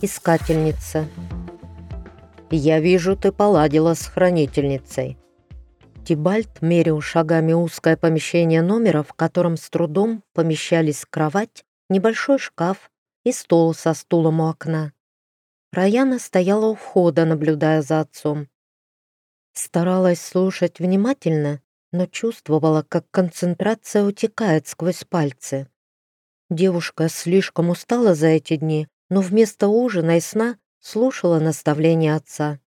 Искательница. «Я вижу, ты поладила с хранительницей». Тибальт мерил шагами узкое помещение номера, в котором с трудом помещались кровать, небольшой шкаф и стол со стулом у окна. Раяна стояла у входа, наблюдая за отцом. Старалась слушать внимательно, но чувствовала, как концентрация утекает сквозь пальцы. Девушка слишком устала за эти дни, но вместо ужина и сна слушала наставления отца.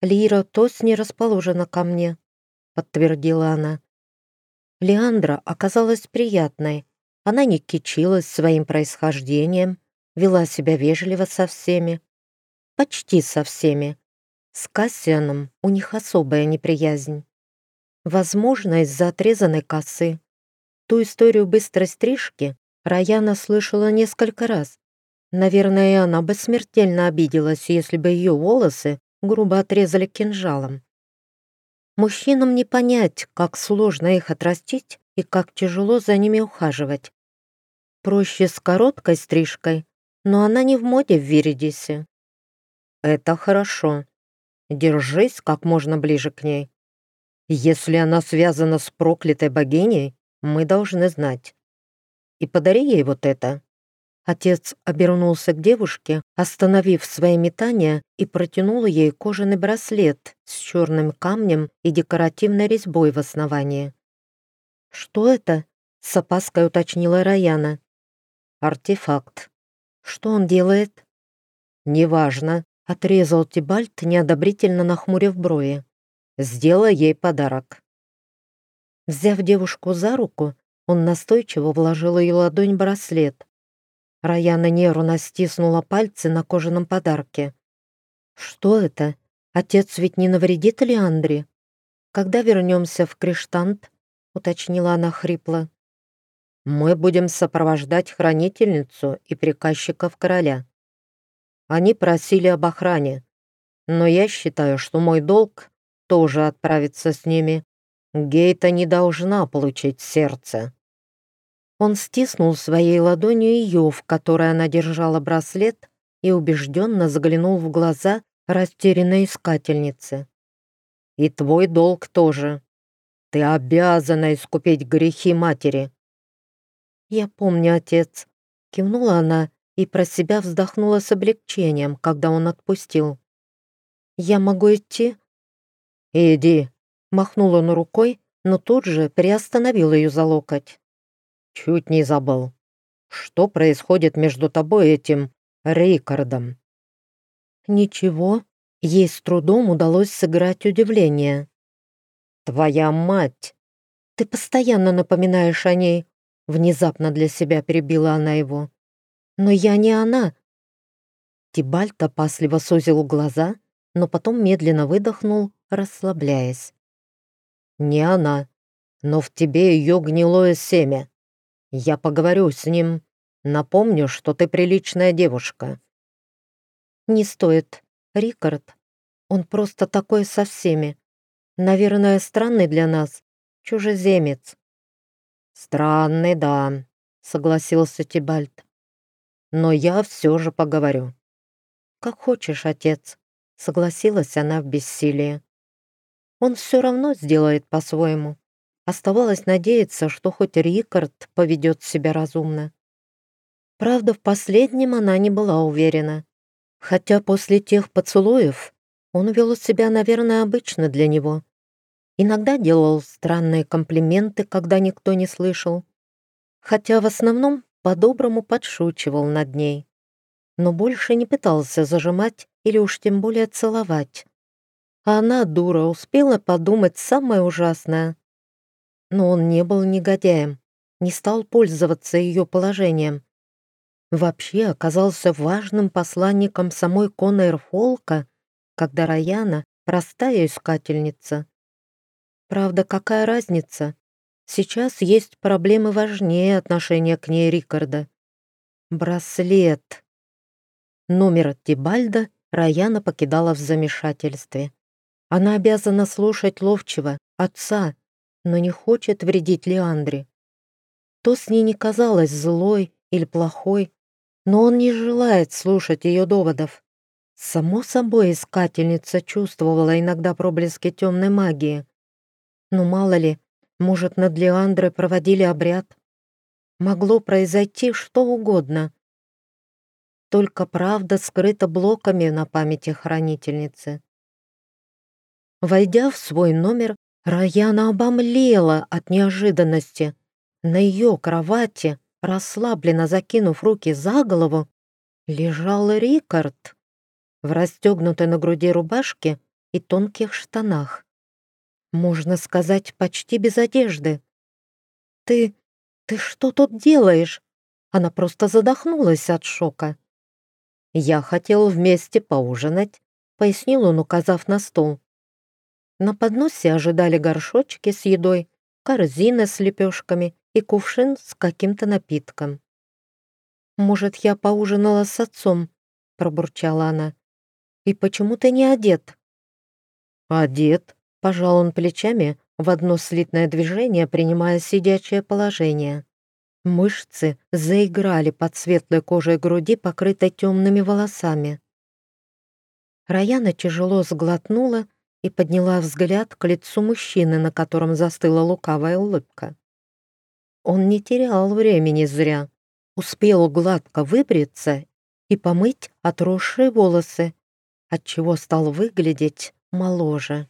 «Лира Тос не расположена ко мне», — подтвердила она. Леандра оказалась приятной. Она не кичилась своим происхождением, вела себя вежливо со всеми. Почти со всеми. С Кассианом у них особая неприязнь. Возможно, из-за отрезанной косы. Ту историю быстрой стрижки Раяна слышала несколько раз, Наверное, она бы смертельно обиделась, если бы ее волосы грубо отрезали кинжалом. Мужчинам не понять, как сложно их отрастить и как тяжело за ними ухаживать. Проще с короткой стрижкой, но она не в моде в Виридисе. Это хорошо. Держись как можно ближе к ней. Если она связана с проклятой богиней, мы должны знать. И подари ей вот это. Отец обернулся к девушке, остановив свои метания и протянул ей кожаный браслет с черным камнем и декоративной резьбой в основании. «Что это?» — с опаской уточнила Раяна. «Артефакт. Что он делает?» «Неважно», — отрезал Тибальт, неодобрительно нахмурив брови. «Сделай ей подарок». Взяв девушку за руку, он настойчиво вложил ее ладонь браслет, Раяна нервно стиснула пальцы на кожаном подарке. «Что это? Отец ведь не навредит Леандре? Когда вернемся в Криштант?» — уточнила она хрипло. «Мы будем сопровождать хранительницу и приказчиков короля. Они просили об охране, но я считаю, что мой долг тоже отправиться с ними. Гейта не должна получить сердце». Он стиснул своей ладонью ее, в которой она держала браслет, и убежденно заглянул в глаза растерянной искательницы. «И твой долг тоже. Ты обязана искупить грехи матери». «Я помню, отец», — кивнула она и про себя вздохнула с облегчением, когда он отпустил. «Я могу идти?» «Иди», — махнул он рукой, но тут же приостановил ее за локоть. Чуть не забыл. Что происходит между тобой и этим Рейкардом? Ничего. Ей с трудом удалось сыграть удивление. Твоя мать. Ты постоянно напоминаешь о ней. Внезапно для себя перебила она его. Но я не она. Тибальт опасливо сузил глаза, но потом медленно выдохнул, расслабляясь. «Не она, но в тебе ее гнилое семя. Я поговорю с ним. Напомню, что ты приличная девушка». «Не стоит. Рикард. Он просто такой со всеми. Наверное, странный для нас. Чужеземец». «Странный, да», — согласился Тибальт. «Но я все же поговорю». «Как хочешь, отец», — согласилась она в бессилии. «Он все равно сделает по-своему. Оставалось надеяться, что хоть Рикард поведет себя разумно. Правда, в последнем она не была уверена. Хотя после тех поцелуев он вел себя, наверное, обычно для него. Иногда делал странные комплименты, когда никто не слышал. Хотя в основном по-доброму подшучивал над ней. Но больше не пытался зажимать или уж тем более целовать. А она, дура, успела подумать самое ужасное. Но он не был негодяем, не стал пользоваться ее положением. Вообще оказался важным посланником самой Коннор Фолка, когда Раяна — простая искательница. Правда, какая разница? Сейчас есть проблемы важнее отношения к ней Рикарда. Браслет. Номер от Тибальда Раяна покидала в замешательстве. Она обязана слушать ловчего, отца, но не хочет вредить Леандре. То с ней не казалось злой или плохой, но он не желает слушать ее доводов. Само собой, искательница чувствовала иногда проблески темной магии. Но мало ли, может, над Леандрой проводили обряд. Могло произойти что угодно. Только правда скрыта блоками на памяти хранительницы. Войдя в свой номер, Раяна обомлела от неожиданности. На ее кровати, расслабленно закинув руки за голову, лежал Рикард в расстегнутой на груди рубашке и тонких штанах. Можно сказать, почти без одежды. «Ты... ты что тут делаешь?» Она просто задохнулась от шока. «Я хотел вместе поужинать», — пояснил он, указав на стол. На подносе ожидали горшочки с едой, корзина с лепешками и кувшин с каким-то напитком. «Может, я поужинала с отцом?» — пробурчала она. «И почему ты не одет?» «Одет», — пожал он плечами в одно слитное движение, принимая сидячее положение. Мышцы заиграли под светлой кожей груди, покрытой темными волосами. Раяна тяжело сглотнула и подняла взгляд к лицу мужчины, на котором застыла лукавая улыбка. Он не терял времени зря, успел гладко выбриться и помыть отросшие волосы, отчего стал выглядеть моложе.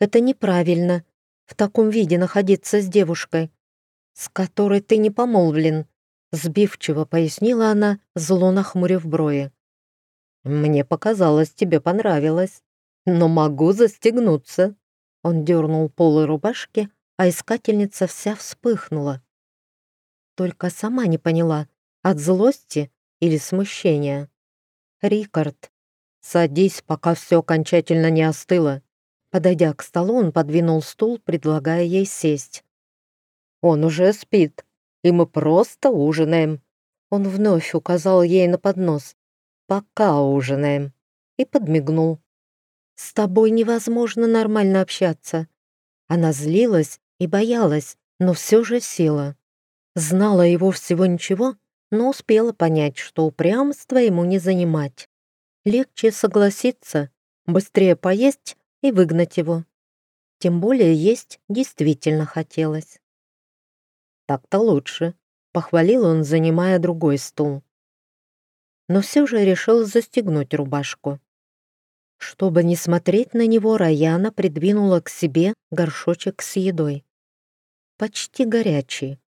Это неправильно, в таком виде находиться с девушкой, с которой ты не помолвлен», сбивчиво пояснила она, зло нахмурив брови. «Мне показалось, тебе понравилось, но могу застегнуться». Он дернул полы рубашки, а искательница вся вспыхнула. Только сама не поняла, от злости или смущения. «Рикард, садись, пока все окончательно не остыло». Подойдя к столу, он подвинул стул, предлагая ей сесть. Он уже спит, и мы просто ужинаем». Он вновь указал ей на поднос. «Пока ужинаем». И подмигнул. «С тобой невозможно нормально общаться». Она злилась и боялась, но все же села. Знала его всего ничего, но успела понять, что упрямство ему не занимать. Легче согласиться, быстрее поесть и выгнать его. Тем более есть действительно хотелось. «Так-то лучше», — похвалил он, занимая другой стул. Но все же решил застегнуть рубашку. Чтобы не смотреть на него, Раяна придвинула к себе горшочек с едой. Почти горячий.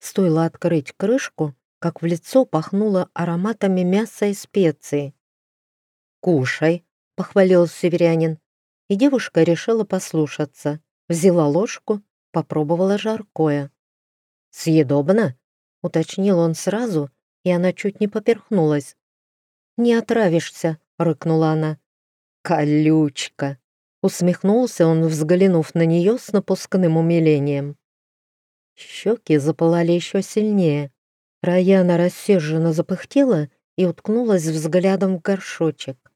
Стоило открыть крышку, как в лицо пахнуло ароматами мяса и специй. «Кушай», — похвалил северянин, и девушка решила послушаться. Взяла ложку, попробовала жаркое. «Съедобно?» — уточнил он сразу, и она чуть не поперхнулась. «Не отравишься», — рыкнула она. «Колючка!» — усмехнулся он, взглянув на нее с напускным умилением. Щеки запылали еще сильнее. Раяна рассерженно запыхтела и уткнулась взглядом в горшочек.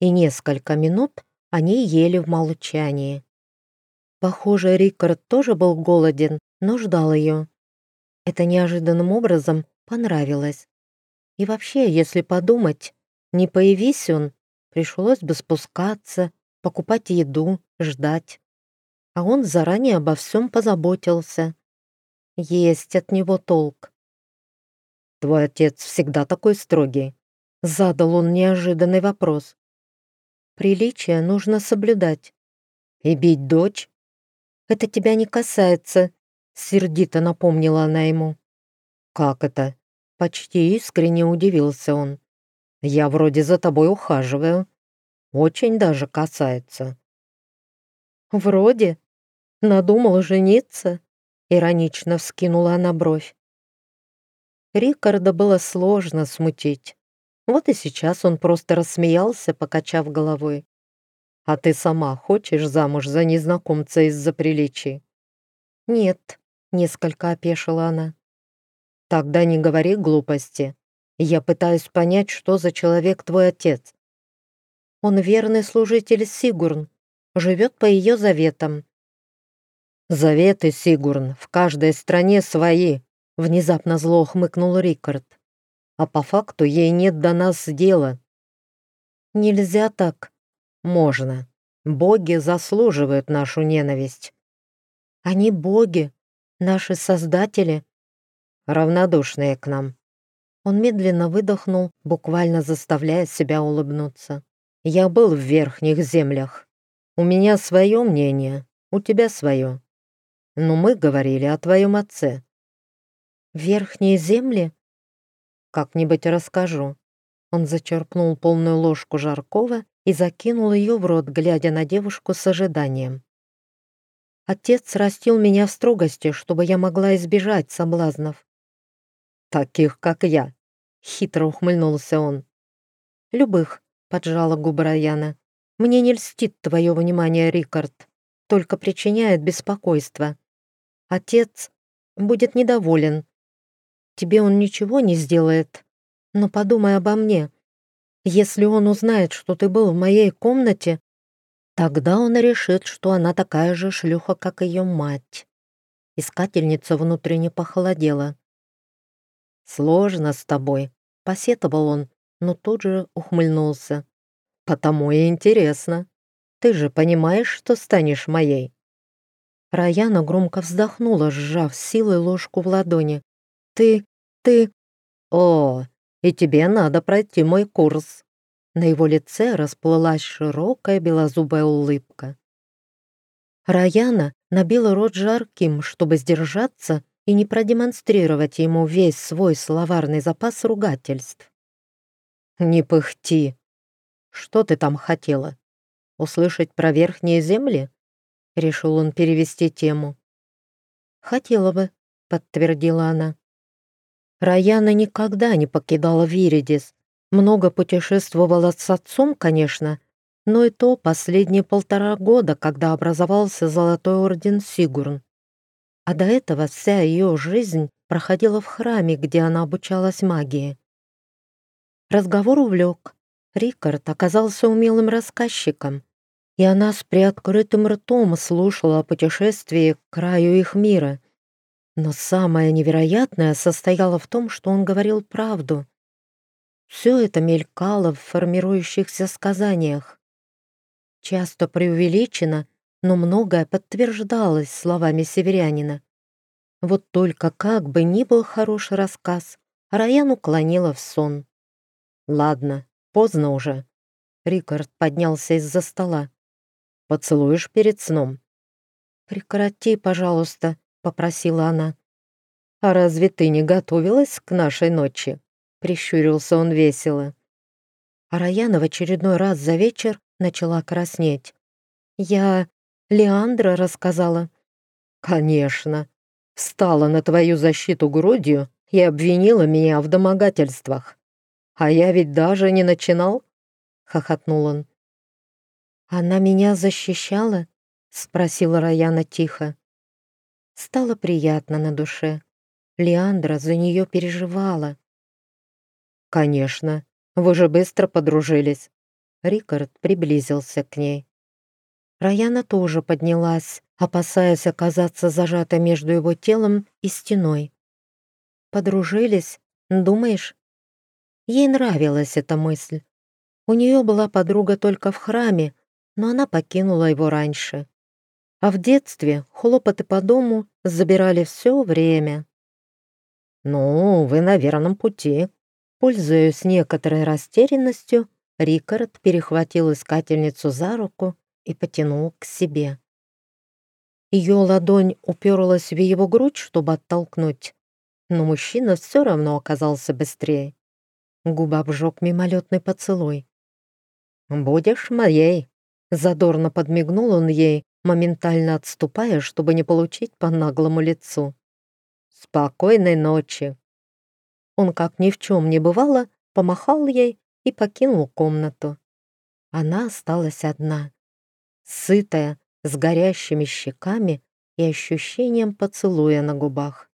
И несколько минут они ели в молчании. Похоже, Рикард тоже был голоден, но ждал ее. Это неожиданным образом понравилось. И вообще, если подумать, не появись он, пришлось бы спускаться, покупать еду, ждать. А он заранее обо всем позаботился. Есть от него толк. «Твой отец всегда такой строгий?» Задал он неожиданный вопрос. «Приличие нужно соблюдать. И бить дочь? Это тебя не касается», Сердито напомнила она ему. «Как это?» Почти искренне удивился он. «Я вроде за тобой ухаживаю. Очень даже касается». «Вроде? Надумала жениться?» Иронично вскинула она бровь. Рикарда было сложно смутить. Вот и сейчас он просто рассмеялся, покачав головой. «А ты сама хочешь замуж за незнакомца из-за приличий?» «Нет», Несколько опешила она. «Тогда не говори глупости. Я пытаюсь понять, что за человек твой отец. Он верный служитель Сигурн. живет по ее заветам. «Заветы, Сигурн, в каждой стране свои», — внезапно зло хмыкнул Рикард. «А по факту ей нет до нас дела». «Нельзя так». «Можно. Боги заслуживают нашу ненависть». «Они боги, наши создатели». «Равнодушные к нам». Он медленно выдохнул, буквально заставляя себя улыбнуться. «Я был в верхних землях. У меня свое мнение, у тебя свое. Но мы говорили о твоем отце». «Верхние земли?» «Как-нибудь расскажу». Он зачерпнул полную ложку жаркого и закинул ее в рот, глядя на девушку с ожиданием. Отец растил меня в строгости, чтобы я могла избежать соблазнов. «Таких, как я», — хитро ухмыльнулся он. «Любых», — поджала губы Раяна. «Мне не льстит твое внимание, Рикард, только причиняет беспокойство. Отец будет недоволен. Тебе он ничего не сделает, но подумай обо мне. Если он узнает, что ты был в моей комнате, тогда он решит, что она такая же шлюха, как ее мать». Искательница внутренне похолодела. «Сложно с тобой», — посетовал он, но тут же ухмыльнулся. «Потому и интересно. Ты же понимаешь, что станешь моей?» Раяна громко вздохнула, сжав силой ложку в ладони. «Ты... ты...» «О, и тебе надо пройти мой курс». На его лице расплылась широкая белозубая улыбка. Раяна набила рот жарким, чтобы сдержаться и не продемонстрировать ему весь свой словарный запас ругательств. «Не пыхти! Что ты там хотела? Услышать про верхние земли?» Решил он перевести тему. «Хотела бы», — подтвердила она. Раяна никогда не покидала Виридис. Много путешествовала с отцом, конечно, но и то последние полтора года, когда образовался Золотой Орден Сигурн. А до этого вся ее жизнь проходила в храме, где она обучалась магии. Разговор увлек. Рикард оказался умелым рассказчиком, и она с приоткрытым ртом слушала о путешествии к краю их мира. Но самое невероятное состояло в том, что он говорил правду. Все это мелькало в формирующихся сказаниях. Часто преувеличено но многое подтверждалось словами северянина. Вот только как бы ни был хороший рассказ, Раян уклонила в сон. «Ладно, поздно уже». Рикард поднялся из-за стола. «Поцелуешь перед сном?» «Прекрати, пожалуйста», — попросила она. «А разве ты не готовилась к нашей ночи?» — прищурился он весело. А Раяна в очередной раз за вечер начала краснеть. «Я... Леандра рассказала». «Конечно. Встала на твою защиту грудью и обвинила меня в домогательствах. А я ведь даже не начинал?» — хохотнул он. «Она меня защищала?» — спросила Раяна тихо. Стало приятно на душе. Леандра за нее переживала. «Конечно. Вы же быстро подружились». Рикард приблизился к ней. Раяна тоже поднялась, опасаясь оказаться зажата между его телом и стеной. «Подружились, думаешь?» Ей нравилась эта мысль. У нее была подруга только в храме, но она покинула его раньше. А в детстве хлопоты по дому забирали все время. «Ну, вы на верном пути». Пользуясь некоторой растерянностью, Рикард перехватил искательницу за руку и потянул к себе. Ее ладонь уперлась в его грудь, чтобы оттолкнуть, но мужчина все равно оказался быстрее. Губа обжег мимолетный поцелуй. «Будешь моей!» Задорно подмигнул он ей, моментально отступая, чтобы не получить по наглому лицу. «Спокойной ночи!» Он, как ни в чем не бывало, помахал ей и покинул комнату. Она осталась одна сытая, с горящими щеками и ощущением поцелуя на губах.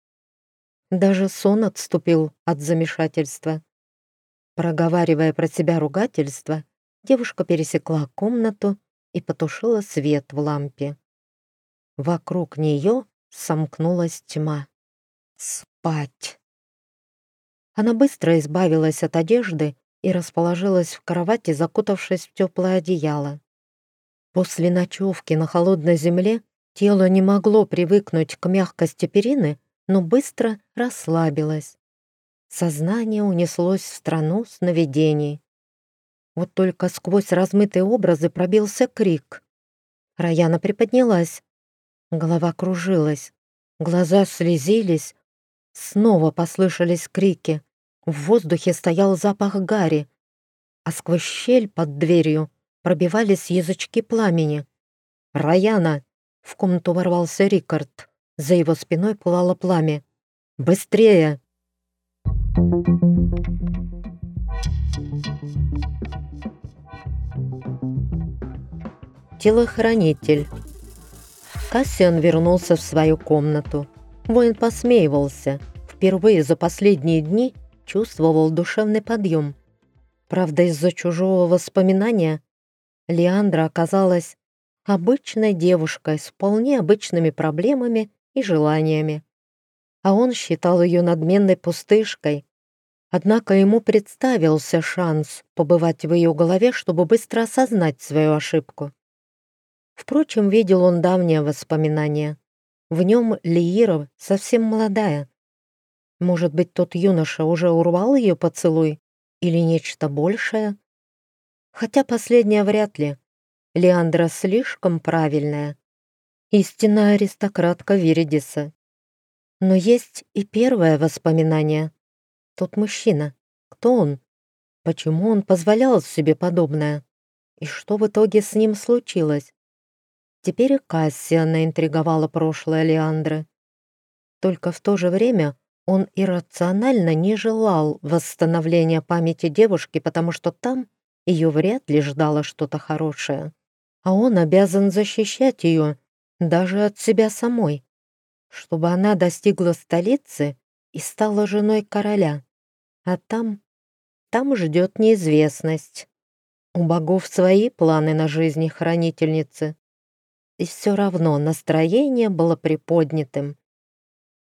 Даже сон отступил от замешательства. Проговаривая про себя ругательство, девушка пересекла комнату и потушила свет в лампе. Вокруг нее сомкнулась тьма. Спать. Она быстро избавилась от одежды и расположилась в кровати, закутавшись в теплое одеяло. После ночевки на холодной земле тело не могло привыкнуть к мягкости перины, но быстро расслабилось. Сознание унеслось в страну сновидений. Вот только сквозь размытые образы пробился крик. Раяна приподнялась. Голова кружилась, глаза слезились. Снова послышались крики. В воздухе стоял запах гари, а сквозь щель под дверью пробивались язычки пламени. «Раяна!» — в комнату ворвался Рикард. За его спиной пылало пламя. «Быстрее!» Телохранитель. Кассиан вернулся в свою комнату. Воин посмеивался. Впервые за последние дни чувствовал душевный подъем. Правда, из-за чужого воспоминания Леандра оказалась обычной девушкой с вполне обычными проблемами и желаниями. А он считал ее надменной пустышкой. Однако ему представился шанс побывать в ее голове, чтобы быстро осознать свою ошибку. Впрочем, видел он давнее воспоминание. В нем Лиира совсем молодая. Может быть, тот юноша уже урвал ее поцелуй? Или нечто большее? Хотя последнее вряд ли. Леандра слишком правильная. Истинная аристократка Виридиса. Но есть и первое воспоминание. Тот мужчина. Кто он? Почему он позволял себе подобное? И что в итоге с ним случилось? Теперь и Кассиана интриговала прошлое Леандры. Только в то же время он иррационально не желал восстановления памяти девушки, потому что там ее вряд ли ждало что-то хорошее. А он обязан защищать ее даже от себя самой, чтобы она достигла столицы и стала женой короля. А там, там ждет неизвестность. У богов свои планы на жизни хранительницы и все равно настроение было приподнятым.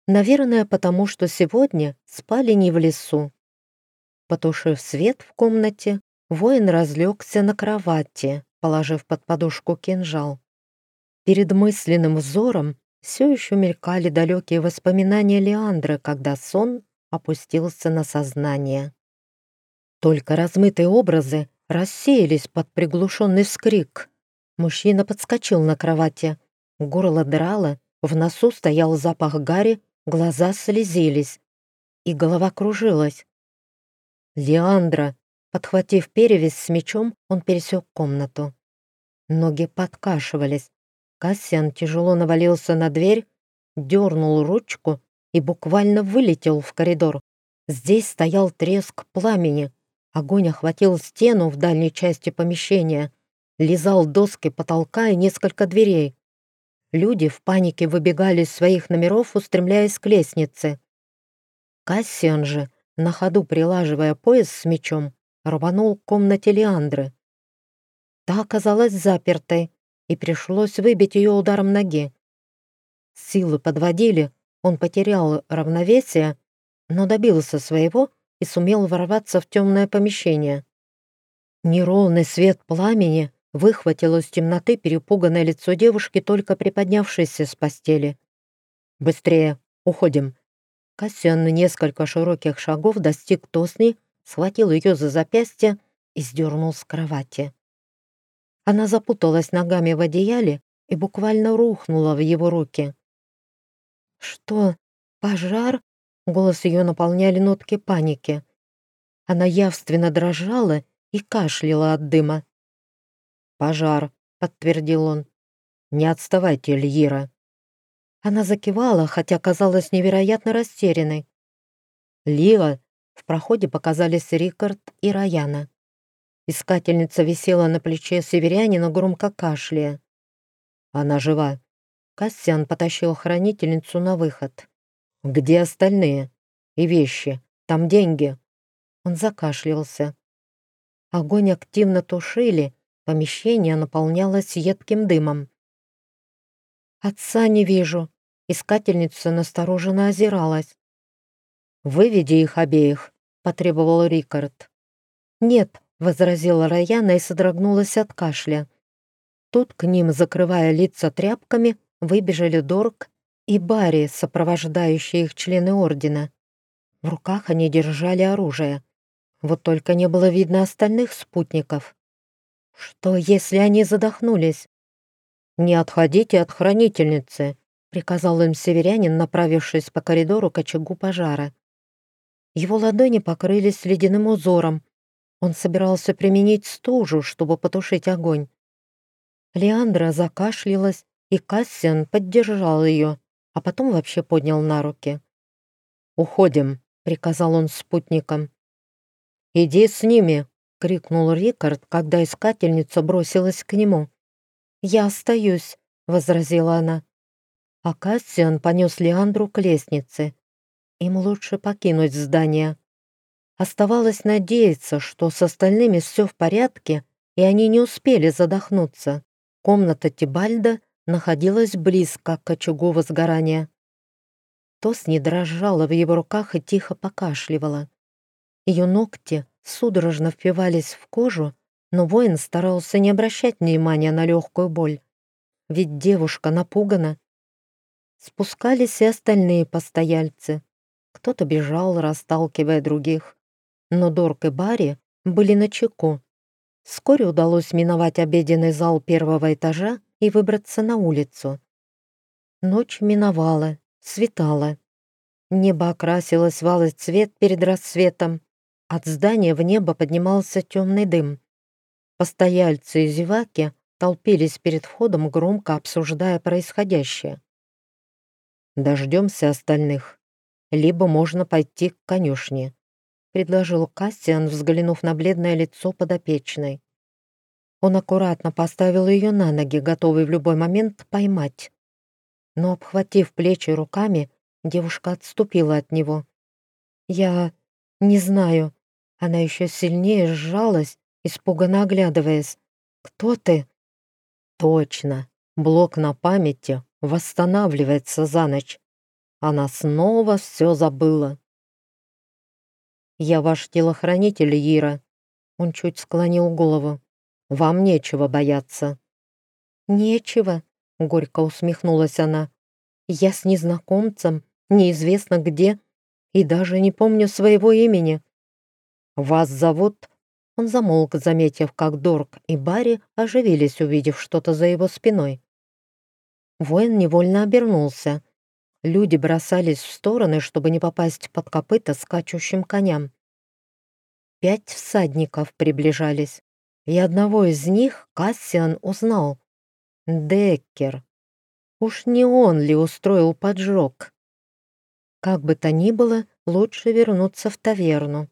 Наверное, потому что сегодня спали не в лесу. Потушив свет в комнате, воин разлегся на кровати, положив под подушку кинжал. Перед мысленным взором все еще мелькали далекие воспоминания Леандры, когда сон опустился на сознание. Только размытые образы рассеялись под приглушенный вскрик — Мужчина подскочил на кровати. Горло драло, в носу стоял запах гари, глаза слезились, и голова кружилась. «Леандра!» Подхватив перевязь с мечом, он пересек комнату. Ноги подкашивались. Кассиан тяжело навалился на дверь, дернул ручку и буквально вылетел в коридор. Здесь стоял треск пламени. Огонь охватил стену в дальней части помещения лизал доски потолка и несколько дверей. Люди в панике выбегали из своих номеров, устремляясь к лестнице. Кассиан же, на ходу прилаживая пояс с мечом, рванул к комнате Леандры. Та оказалась запертой, и пришлось выбить ее ударом ноги. Силы подводили, он потерял равновесие, но добился своего и сумел ворваться в темное помещение. Неровный свет пламени выхватил из темноты перепуганное лицо девушки, только приподнявшейся с постели. «Быстрее! Уходим!» Кассиан на несколько широких шагов достиг Тосни, схватил ее за запястье и сдернул с кровати. Она запуталась ногами в одеяле и буквально рухнула в его руки. «Что? Пожар?» Голос ее наполняли нотки паники. Она явственно дрожала и кашляла от дыма. «Пожар», — подтвердил он. «Не отставайте, Льира». Она закивала, хотя казалась невероятно растерянной. «Лила!» В проходе показались Рикард и Раяна. Искательница висела на плече северянина, громко кашляя. «Она жива». Кассиан потащил хранительницу на выход. «Где остальные? И вещи? Там деньги?» Он закашлялся. Огонь активно тушили, Помещение наполнялось едким дымом. «Отца не вижу», — искательница настороженно озиралась. «Выведи их обеих», — потребовал Рикард. «Нет», — возразила Раяна и содрогнулась от кашля. Тут к ним, закрывая лица тряпками, выбежали Дорг и Барри, сопровождающие их члены Ордена. В руках они держали оружие. Вот только не было видно остальных спутников. Что, если они задохнулись? «Не отходите от хранительницы», — приказал им северянин, направившись по коридору к очагу пожара. Его ладони покрылись ледяным узором. Он собирался применить стужу, чтобы потушить огонь. Леандра закашлялась, и Кассиан поддержал ее, а потом вообще поднял на руки. «Уходим», — приказал он спутникам. «Иди с ними!» — крикнул Рикард, когда искательница бросилась к нему. «Я остаюсь», — возразила она. А Кассиан понес Леандру к лестнице. Им лучше покинуть здание. Оставалось надеяться, что с остальными все в порядке, и они не успели задохнуться. Комната Тибальда находилась близко к очагу возгорания. Тос не дрожала в его руках и тихо покашливала. Ее ногти судорожно впивались в кожу, но воин старался не обращать внимания на легкую боль. Ведь девушка напугана. Спускались и остальные постояльцы. Кто-то бежал, расталкивая других. Но Дорк и Барри были на чеку. Вскоре удалось миновать обеденный зал первого этажа и выбраться на улицу. Ночь миновала, светала. Небо окрасилось в алый цвет перед рассветом, от здания в небо поднимался темный дым. Постояльцы и зеваки толпились перед входом, громко обсуждая происходящее. «Дождемся остальных. Либо можно пойти к конюшне», — предложил Кассиан, взглянув на бледное лицо подопечной. Он аккуратно поставил ее на ноги, готовый в любой момент поймать. Но, обхватив плечи руками, девушка отступила от него. «Я не знаю. Она еще сильнее сжалась, испуганно оглядываясь. «Кто ты?» «Точно. Блок на памяти восстанавливается за ночь. Она снова все забыла». «Я ваш телохранитель, Ира». Он чуть склонил голову. «Вам нечего бояться». «Нечего», — горько усмехнулась она. «Я с незнакомцем, неизвестно где, и даже не помню своего имени. «Вас зовут...» Он замолк, заметив, как Дорк и Барри оживились, увидев что-то за его спиной. Воин невольно обернулся. Люди бросались в стороны, чтобы не попасть под копыта скачущим коням. Пять всадников приближались, и одного из них Кассиан узнал. Деккер. Уж не он ли устроил поджог? Как бы то ни было, лучше вернуться в таверну.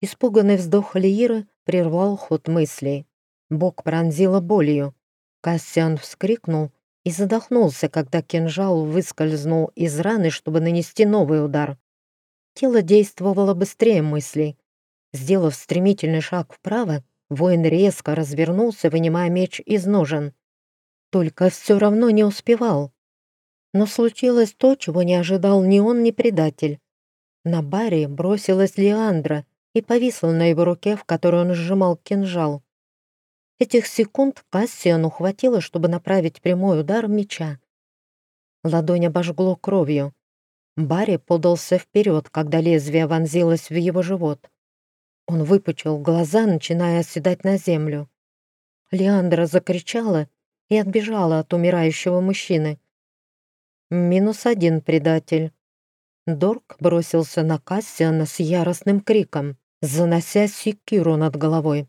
Испуганный вздох Лииры прервал ход мыслей. Бок пронзила болью. Кассиан вскрикнул и задохнулся, когда кинжал выскользнул из раны, чтобы нанести новый удар. Тело действовало быстрее мыслей. Сделав стремительный шаг вправо, воин резко развернулся, вынимая меч из ножен. Только все равно не успевал. Но случилось то, чего не ожидал ни он, ни предатель. На баре бросилась Леандра и повисла на его руке, в которой он сжимал кинжал. Этих секунд Кассиану хватило, чтобы направить прямой удар меча. Ладонь обожгло кровью. Барри подался вперед, когда лезвие вонзилось в его живот. Он выпучил глаза, начиная оседать на землю. Леандра закричала и отбежала от умирающего мужчины. Минус один предатель. Дорк бросился на Кассиана с яростным криком, занося секиру над головой.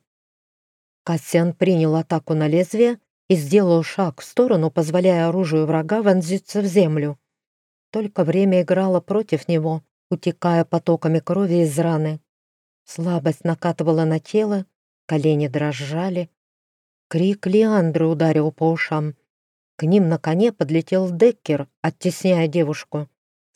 Кассиан принял атаку на лезвие и сделал шаг в сторону, позволяя оружию врага вонзиться в землю. Только время играло против него, утекая потоками крови из раны. Слабость накатывала на тело, колени дрожали. Крик Леандры ударил по ушам. К ним на коне подлетел Деккер, оттесняя девушку.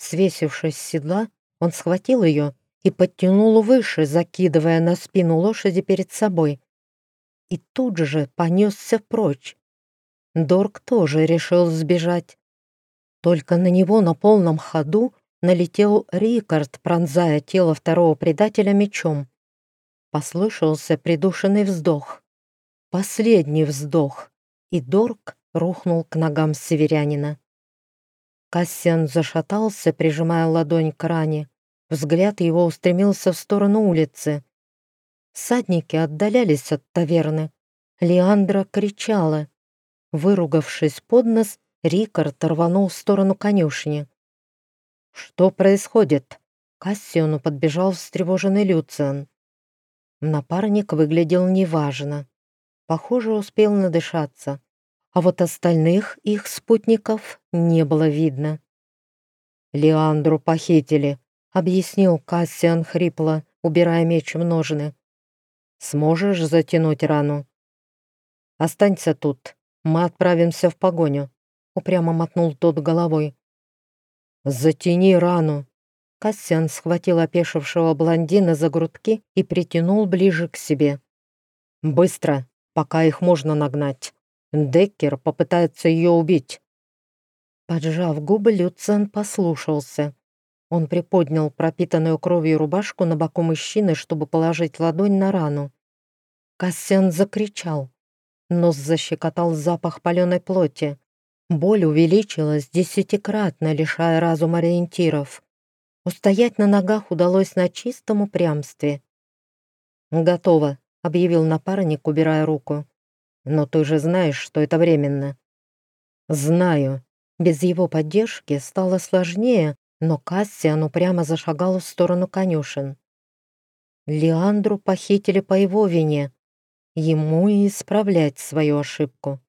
Свесившись с седла, он схватил ее и подтянул выше, закидывая на спину лошади перед собой. и тут же понесся прочь. Дорг тоже решил сбежать. Только на него на полном ходу налетел Рикард, пронзая тело второго предателя мечом. Послышался придушенный вздох. Последний вздох, и Дорг рухнул к ногам северянина. Кассиан зашатался, прижимая ладонь к ране. Взгляд его устремился в сторону улицы. Садники отдалялись от таверны. Леандра кричала. Выругавшись под нос, Рикард рванул в сторону конюшни. «Что происходит?» Кассиону подбежал встревоженный Люциан. Напарник выглядел неважно. Похоже, успел надышаться. А вот остальных их спутников не было видно. «Леандру похитили», — объяснил Кассиан хрипло, убирая меч в ножны. «Сможешь затянуть рану?» «Останься тут, мы отправимся в погоню», — упрямо мотнул тот головой. «Затяни рану!» Кассиан схватил опешившего блондина за грудки и притянул ближе к себе. «Быстро, пока их можно нагнать. Деккер попытается ее убить». Поджав губы, Люциан послушался. Он приподнял пропитанную кровью рубашку на боку мужчины, чтобы положить ладонь на рану. Кассиан закричал. Нос защекотал запах паленой плоти. Боль увеличилась десятикратно, лишая разум ориентиров. Устоять на ногах удалось на чистом упрямстве. «Готово», — объявил напарник, убирая руку. «Но ты же знаешь, что это временно». «Знаю». Без его поддержки стало сложнее, но Кассиан упрямо зашагал в сторону конюшен. Леандру похитили по его вине. Ему и исправлять свою ошибку.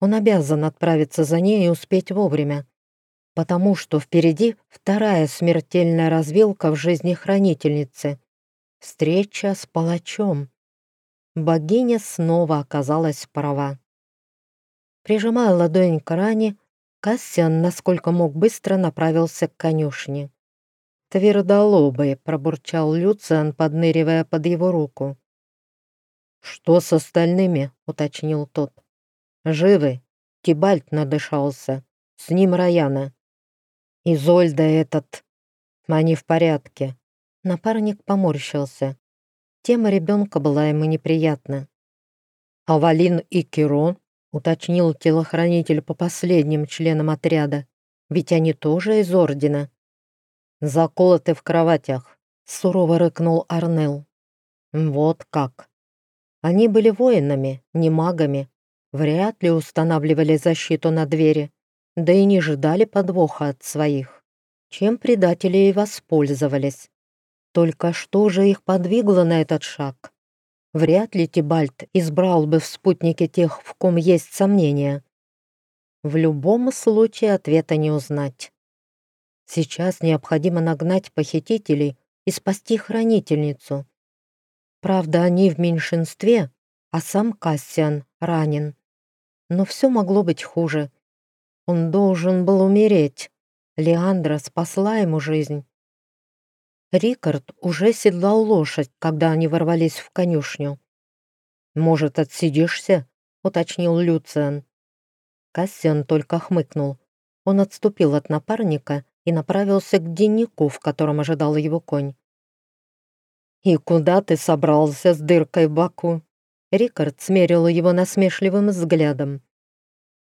Он обязан отправиться за ней и успеть вовремя, потому что впереди вторая смертельная развилка в жизни хранительницы — встреча с палачом. Богиня снова оказалась права. Прижимая ладонь к ране, Кассиан, насколько мог, быстро направился к конюшне. «Твердолобый», — пробурчал Люциан, подныривая под его руку. «Что с остальными?» — уточнил тот. Живы. Тибальт надышался. С ним Раяна. Изольда этот. Они в порядке. Напарник поморщился. Тема ребенка была ему неприятна. «Авалин и Кирон», — уточнил телохранитель по последним членам отряда. «Ведь они тоже из Ордена». «Заколоты в кроватях», — сурово рыкнул Арнел. «Вот как. Они были воинами, не магами, вряд ли устанавливали защиту на двери, да и не ждали подвоха от своих, чем предатели и воспользовались. Только что же их подвигло на этот шаг? Вряд ли Тибальт избрал бы в спутнике тех, в ком есть сомнения. В любом случае ответа не узнать. Сейчас необходимо нагнать похитителей и спасти хранительницу. Правда, они в меньшинстве, а сам Кассиан ранен. Но все могло быть хуже. Он должен был умереть. Леандра спасла ему жизнь. Рикард уже седлал лошадь, когда они ворвались в конюшню. «Может, отсидишься?» — уточнил Люциан. Кассиан только хмыкнул. Он отступил от напарника и направился к деннику, в котором ожидал его конь. «И куда ты собрался с дыркой в боку?» Рикард смерил его насмешливым взглядом.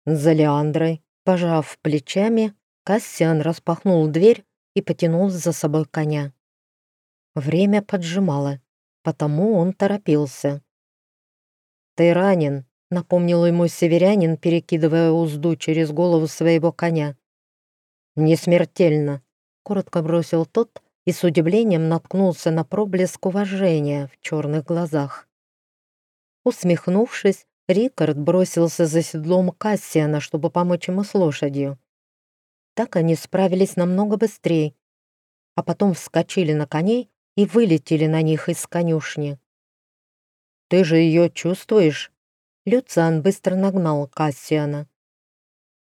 За Леандрой, пожав плечами, Кассиан распахнул дверь и потянул за собой коня. Время поджимало, потому он торопился. «Ты ранен», — напомнил ему северянин, перекидывая узду через голову своего коня. «Не смертельно», — коротко бросил тот и с удивлением наткнулся на проблеск уважения в черных глазах. Усмехнувшись, Рикард бросился за седлом Кассиана, чтобы помочь ему с лошадью. Так они справились намного быстрее, а потом вскочили на коней и вылетели на них из конюшни. «Ты же ее чувствуешь?» Люциан быстро нагнал Кассиана.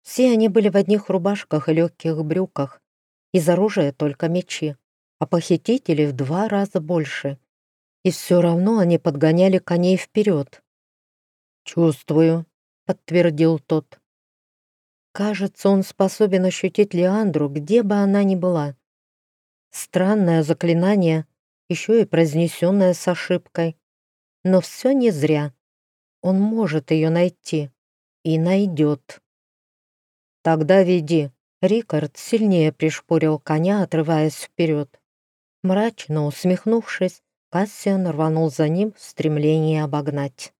Все они были в одних рубашках и легких брюках, из оружия только мечи, а похитителей в два раза больше. И все равно они подгоняли коней вперед. «Чувствую», — подтвердил тот. Кажется, он способен ощутить Леандру, где бы она ни была. Странное заклинание, еще и произнесенное с ошибкой. Но все не зря. Он может ее найти. И найдет. «Тогда веди». Рикард сильнее пришпорил коня, отрываясь вперед. Мрачно усмехнувшись, Кассиан рванул за ним в стремлении обогнать.